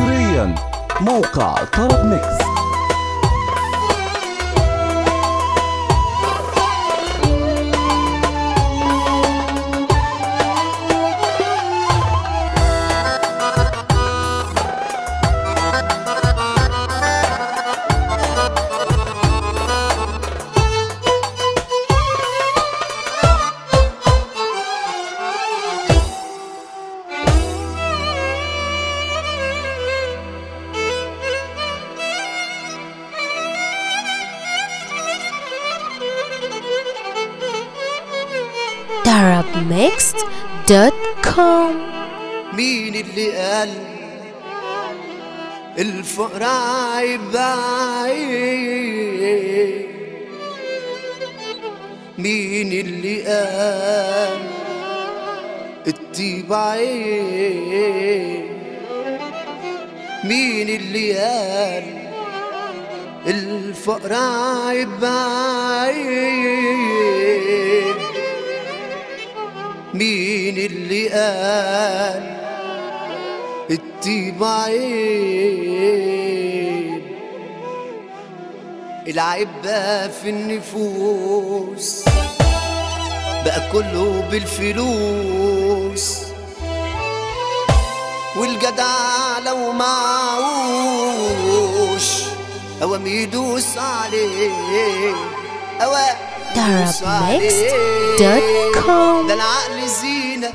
حصريا موقع طرب ميكس. arabmixed.com مين اللي قال الفقر عيب عيب مين اللي قال الطيب عيب مين اللي قال الفقر عيب عيب مين اللي قال الطيب عيب العيب بقى في النفوس بقى كله بالفلوس. والجدع لو معوش اوام يدوس عليه اوام ده العقل زينة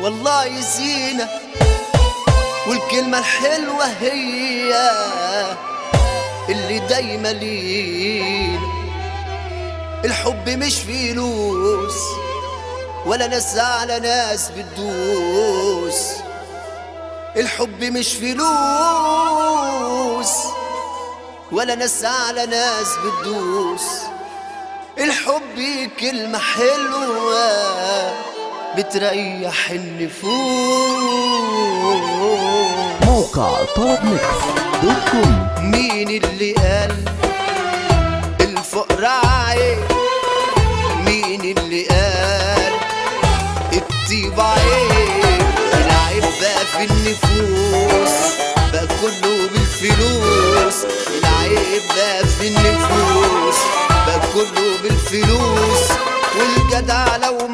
والله زينة والكلمة الحلوة هي اللي دايما لينا. الحب مش فلوس ولا ناس على ناس بتدوس. الحب مش فلوس ولا ناس على ناس بتدوس. الحب كلمة حلوة بتريح النفوس. موقع طرب ميكس. dot com مين اللي قال الفقر عيب مين اللي قال الطيب عيب العيب بقى في النفوس بقى كله بالفلوس. العيب بقى في النفوس. كله بالفلوس والجدع لو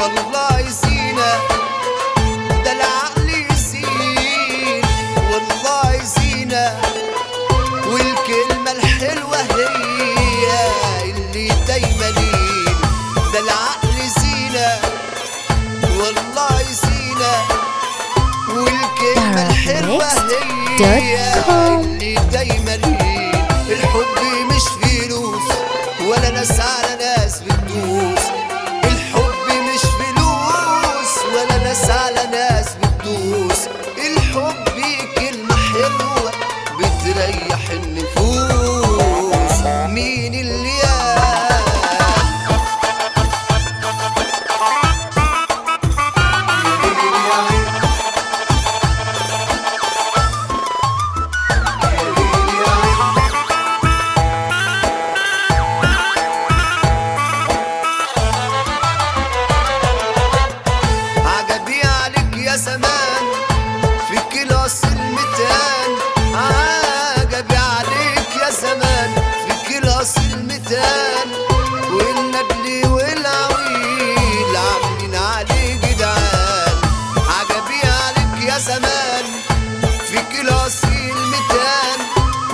والله زينة ده العقل زين والله زينة والكلمة الحلوة هي اللي دايما ده العقل زينة والله زينة والكلمة الحلوة هي. اللي دايما الحب مش فلوس ولا ناس على ناس بتدوس. زمان والنبل والعويل عاملين عليه جدعان عجبي عليك يا زمان في كلاس المتان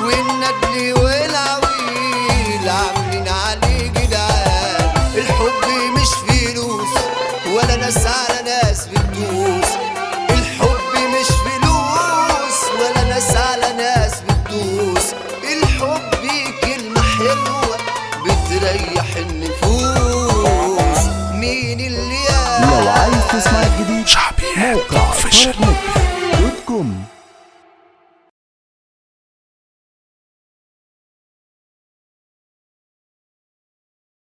والنبل والعويل عاملين عليه جدعان الحب مش فلوس ولا ناس على Official.